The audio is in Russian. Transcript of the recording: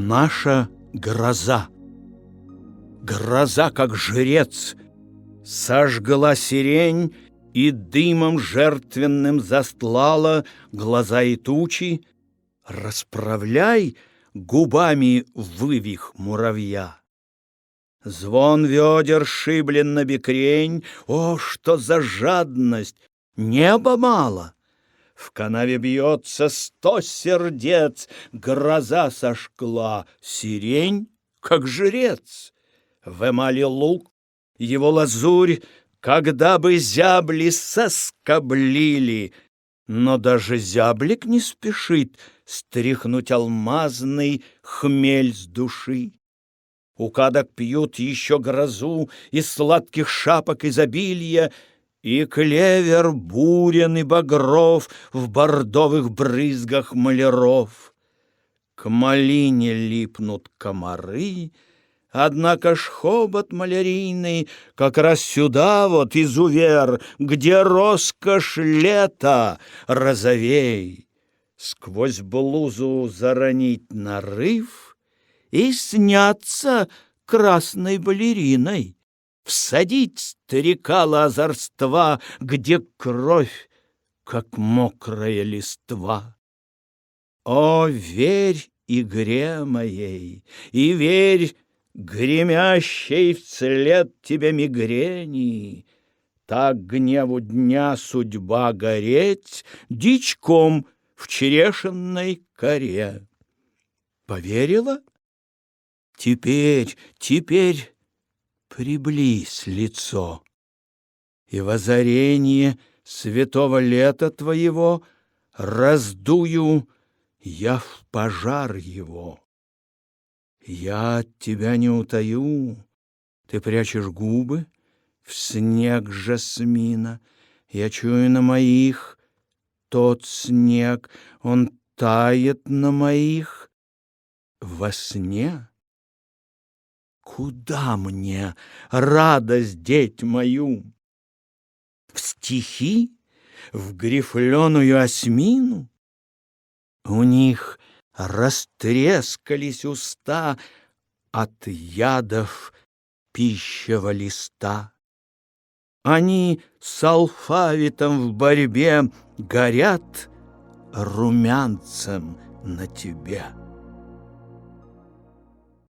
Наша гроза. Гроза, как жрец, сожгла сирень И дымом жертвенным застлала глаза и тучи. Расправляй губами вывих муравья. Звон ведер шиблен на бекрень, О, что за жадность! Неба мало! В канаве бьется сто сердец, Гроза сошкла, сирень, как жрец. В эмали лук, его лазурь, Когда бы зябли соскоблили, Но даже зяблик не спешит Стряхнуть алмазный хмель с души. У кадок пьют еще грозу Из сладких шапок изобилия, и клевер бурен и багров В бордовых брызгах маляров. К малине липнут комары, Однако ж хобот малярийный Как раз сюда вот, изувер, Где роскошь лета, розовей. Сквозь блузу заронить нарыв И сняться красной балериной всадить старика лазарства, где кровь, как мокрая листва. О, верь игре моей, и верь гремящей вслед тебе мигрени, так гневу дня судьба гореть дичком в черешенной коре. Поверила? Теперь, теперь приблизь лицо, И в озарение святого лета твоего Раздую я в пожар его. Я от тебя не утаю, Ты прячешь губы в снег жасмина, Я чую на моих тот снег, Он тает на моих во сне. Куда мне радость деть мою? В стихи, в грифленую осьмину? У них растрескались уста От ядов пищего листа. Они с алфавитом в борьбе Горят румянцем на тебе.